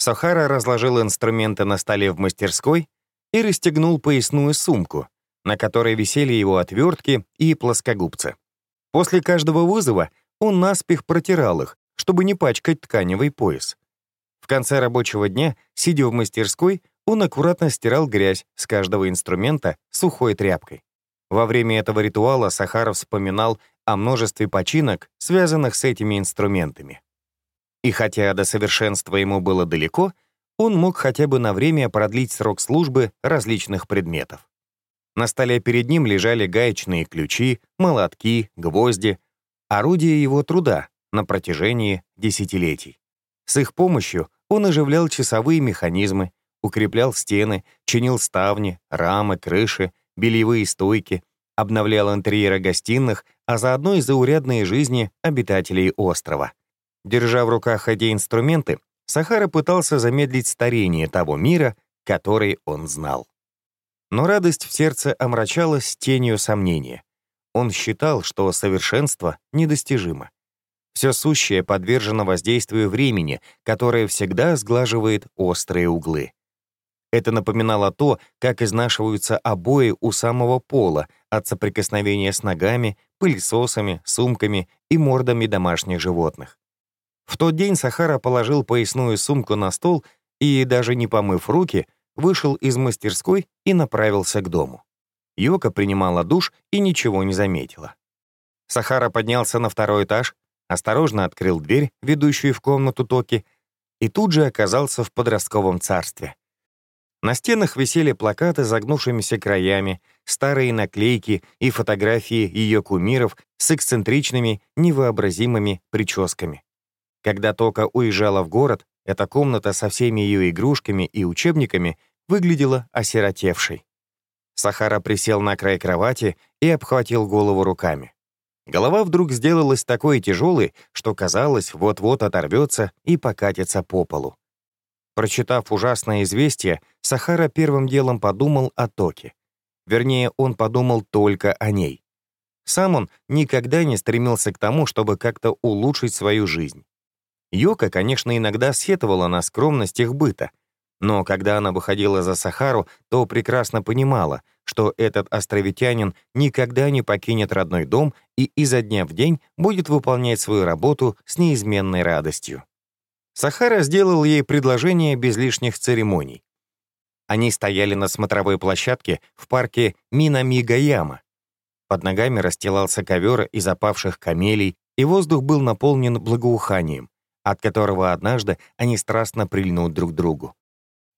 Сахара разложил инструменты на столе в мастерской и расстегнул поясную сумку, на которой висели его отвертки и плоскогубцы. После каждого вызова он наспех протирал их, чтобы не пачкать тканевый пояс. В конце рабочего дня, сидя в мастерской, он аккуратно стирал грязь с каждого инструмента сухой тряпкой. Во время этого ритуала Сахаров вспоминал о множестве починок, связанных с этими инструментами. И хотя до совершенства ему было далеко, он мог хотя бы на время продлить срок службы различных предметов. На столе перед ним лежали гаечные ключи, молотки, гвозди, орудия его труда на протяжении десятилетий. С их помощью он оживлял часовые механизмы, укреплял стены, чинил ставни, рамы, крыши, бельевые стойки, обновлял интерьеры гостиных, а заодно и заурядные жизни обитателей острова. Держа в руках эти инструменты, Сахара пытался замедлить старение того мира, который он знал. Но радость в сердце омрачалась тенью сомнения. Он считал, что совершенство недостижимо. Все сущее подвержено воздействию времени, которое всегда сглаживает острые углы. Это напоминало то, как изнашиваются обои у самого пола от соприкосновения с ногами, пылесосами, сумками и мордами домашних животных. В тот день Сахара положил поясную сумку на стол и, даже не помыв руки, вышел из мастерской и направился к дому. Йока принимала душ и ничего не заметила. Сахара поднялся на второй этаж, осторожно открыл дверь, ведущую в комнату Токи, и тут же оказался в подростковом царстве. На стенах висели плакаты с загнувшимися краями, старые наклейки и фотографии ее кумиров с эксцентричными, невообразимыми прическами. Когда Тока уезжала в город, эта комната со всеми ее игрушками и учебниками выглядела осиротевшей. Сахара присел на край кровати и обхватил голову руками. Голова вдруг сделалась такой тяжелой, что казалось, вот-вот оторвется и покатится по полу. Прочитав ужасное известие, Сахара первым делом подумал о Токе. Вернее, он подумал только о ней. Сам он никогда не стремился к тому, чтобы как-то улучшить свою жизнь. Йока, конечно, иногда сетовала на скромность их быта, но когда она выходила за Сахару, то прекрасно понимала, что этот островитянин никогда не покинет родной дом и изо дня в день будет выполнять свою работу с неизменной радостью. Сахара сделал ей предложение без лишних церемоний. Они стояли на смотровой площадке в парке Минамигаяма. Под ногами расстилался ковер из опавших камелий, и воздух был наполнен благоуханием от которого однажды они страстно прильнут друг другу.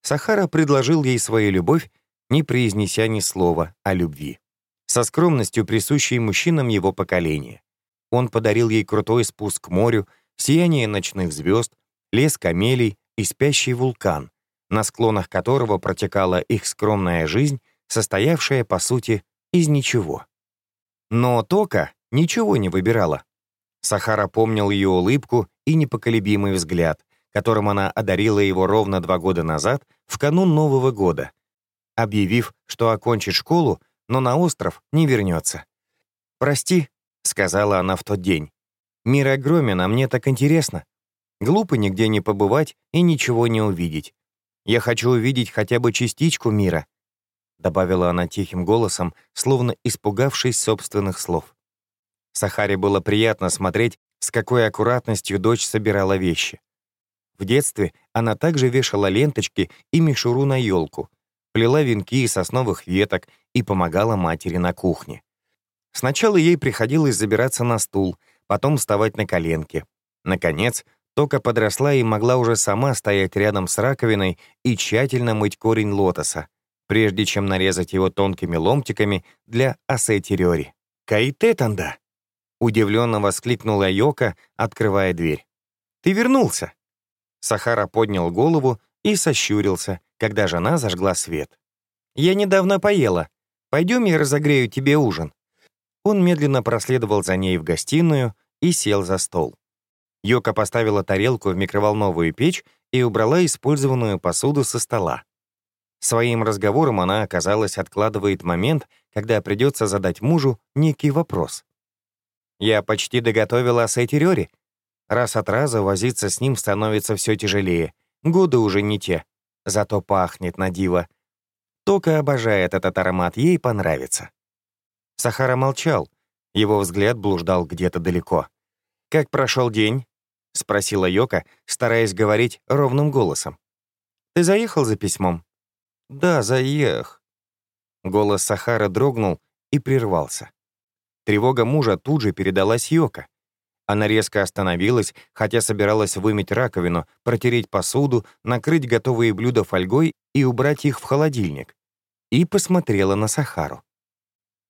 Сахара предложил ей свою любовь, не произнеся ни слова о любви. Со скромностью, присущей мужчинам его поколения. Он подарил ей крутой спуск к морю, сияние ночных звезд, лес камелий и спящий вулкан, на склонах которого протекала их скромная жизнь, состоявшая, по сути, из ничего. Но Тока ничего не выбирала. Сахара помнил ее улыбку и непоколебимый взгляд, которым она одарила его ровно два года назад, в канун Нового года, объявив, что окончит школу, но на остров не вернется. «Прости», — сказала она в тот день. «Мир огромен, а мне так интересно. Глупо нигде не побывать и ничего не увидеть. Я хочу увидеть хотя бы частичку мира», — добавила она тихим голосом, словно испугавшись собственных слов. Сахаре было приятно смотреть, с какой аккуратностью дочь собирала вещи. В детстве она также вешала ленточки и мишуру на елку, плела венки из сосновых веток и помогала матери на кухне. Сначала ей приходилось забираться на стул, потом вставать на коленки. Наконец, Тока подросла и могла уже сама стоять рядом с раковиной и тщательно мыть корень лотоса, прежде чем нарезать его тонкими ломтиками для асетирёри. «Каитетанда!» Удивленно воскликнула Йока, открывая дверь. «Ты вернулся!» Сахара поднял голову и сощурился, когда жена зажгла свет. «Я недавно поела. Пойдем, я разогрею тебе ужин». Он медленно проследовал за ней в гостиную и сел за стол. Йока поставила тарелку в микроволновую печь и убрала использованную посуду со стола. Своим разговором она, оказалось, откладывает момент, когда придется задать мужу некий вопрос. Я почти доготовила Сети Рёри. Раз от раза возиться с ним становится все тяжелее. годы уже не те, зато пахнет на диво. Тока обожает этот аромат, ей понравится. Сахара молчал, его взгляд блуждал где-то далеко. «Как прошел день?» — спросила Йока, стараясь говорить ровным голосом. «Ты заехал за письмом?» «Да, заех». Голос Сахара дрогнул и прервался. Тревога мужа тут же передалась Йока. Она резко остановилась, хотя собиралась вымыть раковину, протереть посуду, накрыть готовые блюда фольгой и убрать их в холодильник. И посмотрела на Сахару.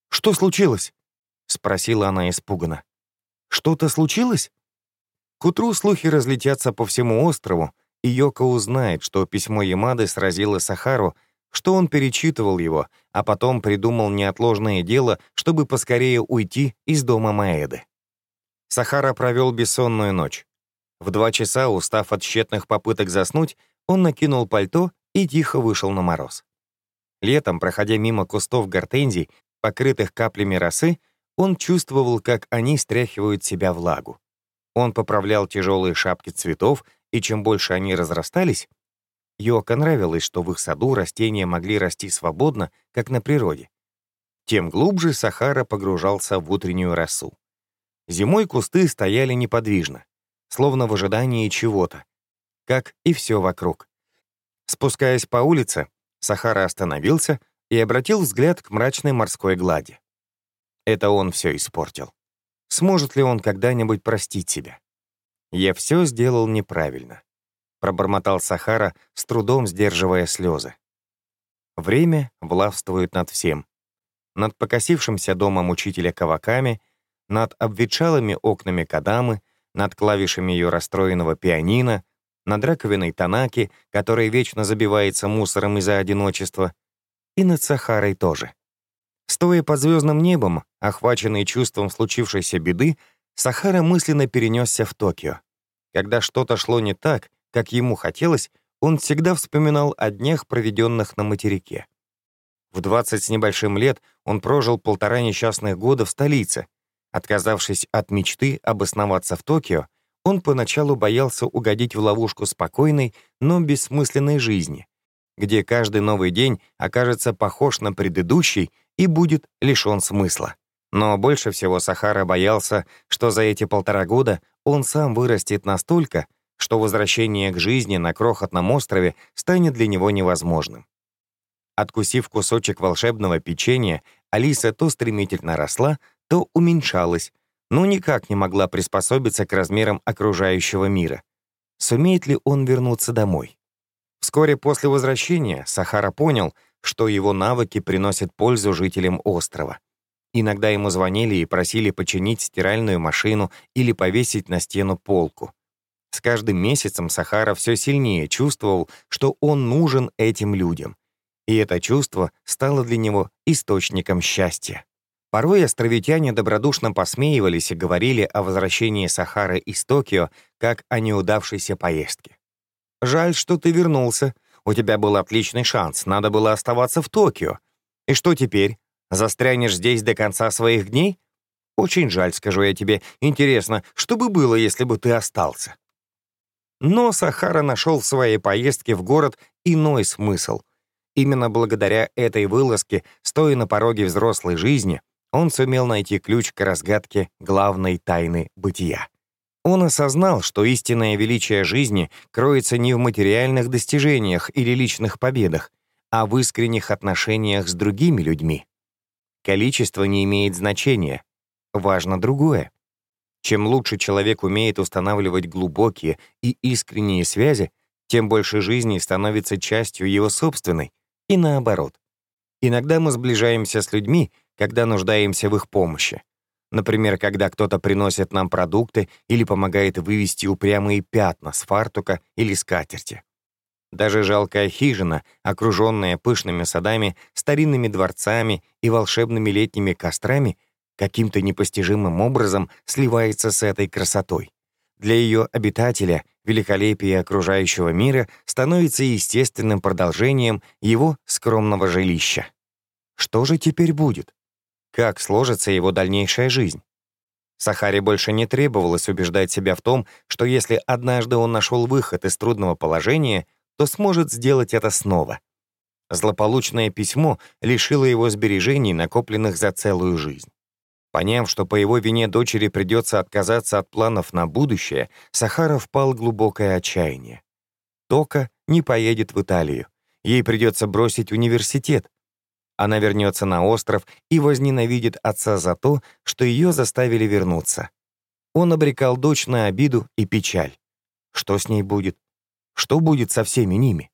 «Что случилось?» — спросила она испуганно. «Что-то случилось?» К утру слухи разлетятся по всему острову, и Йока узнает, что письмо Ямады сразило Сахару, что он перечитывал его, а потом придумал неотложное дело, чтобы поскорее уйти из дома Маэды. Сахара провел бессонную ночь. В два часа, устав от тщетных попыток заснуть, он накинул пальто и тихо вышел на мороз. Летом, проходя мимо кустов гортензий, покрытых каплями росы, он чувствовал, как они стряхивают себя влагу. Он поправлял тяжелые шапки цветов, и чем больше они разрастались, Йока нравилось, что в их саду растения могли расти свободно, как на природе. Тем глубже Сахара погружался в утреннюю росу. Зимой кусты стояли неподвижно, словно в ожидании чего-то, как и все вокруг. Спускаясь по улице, Сахара остановился и обратил взгляд к мрачной морской глади. Это он все испортил. Сможет ли он когда-нибудь простить себя? Я все сделал неправильно. Пробормотал Сахара, с трудом сдерживая слезы. Время властвует над всем. Над покосившимся домом учителя Каваками, над обветшалыми окнами Кадамы, над клавишами ее расстроенного пианино, над раковиной Танаки, которая вечно забивается мусором из-за одиночества, и над Сахарой тоже. Стоя под звездным небом, охваченный чувством случившейся беды, Сахара мысленно перенесся в Токио. Когда что-то шло не так, как ему хотелось, он всегда вспоминал о днях, проведенных на материке. В 20 с небольшим лет он прожил полтора несчастных года в столице. Отказавшись от мечты обосноваться в Токио, он поначалу боялся угодить в ловушку спокойной, но бессмысленной жизни, где каждый новый день окажется похож на предыдущий и будет лишен смысла. Но больше всего Сахара боялся, что за эти полтора года он сам вырастет настолько, что возвращение к жизни на крохотном острове станет для него невозможным. Откусив кусочек волшебного печенья, Алиса то стремительно росла, то уменьшалась, но никак не могла приспособиться к размерам окружающего мира. Сумеет ли он вернуться домой? Вскоре после возвращения Сахара понял, что его навыки приносят пользу жителям острова. Иногда ему звонили и просили починить стиральную машину или повесить на стену полку. С каждым месяцем Сахара все сильнее чувствовал, что он нужен этим людям. И это чувство стало для него источником счастья. Порой островитяне добродушно посмеивались и говорили о возвращении Сахары из Токио как о неудавшейся поездке. Жаль, что ты вернулся. У тебя был отличный шанс, надо было оставаться в Токио. И что теперь? Застрянешь здесь до конца своих дней? Очень жаль, скажу я тебе. Интересно, что бы было, если бы ты остался? Но Сахара нашел в своей поездке в город иной смысл. Именно благодаря этой вылазке, стоя на пороге взрослой жизни, он сумел найти ключ к разгадке главной тайны бытия. Он осознал, что истинное величие жизни кроется не в материальных достижениях или личных победах, а в искренних отношениях с другими людьми. Количество не имеет значения. Важно другое. Чем лучше человек умеет устанавливать глубокие и искренние связи, тем больше жизни становится частью его собственной, и наоборот. Иногда мы сближаемся с людьми, когда нуждаемся в их помощи. Например, когда кто-то приносит нам продукты или помогает вывести упрямые пятна с фартука или скатерти. Даже жалкая хижина, окруженная пышными садами, старинными дворцами и волшебными летними кострами, каким-то непостижимым образом сливается с этой красотой. Для ее обитателя великолепие окружающего мира становится естественным продолжением его скромного жилища. Что же теперь будет? Как сложится его дальнейшая жизнь? Сахаре больше не требовалось убеждать себя в том, что если однажды он нашел выход из трудного положения, то сможет сделать это снова. Злополучное письмо лишило его сбережений, накопленных за целую жизнь. Поняв, что по его вине дочери придется отказаться от планов на будущее, Сахара впал в глубокое отчаяние. Тока не поедет в Италию. Ей придется бросить университет, она вернется на остров и возненавидит отца за то, что ее заставили вернуться. Он обрекал дочь на обиду и печаль. Что с ней будет? Что будет со всеми ними?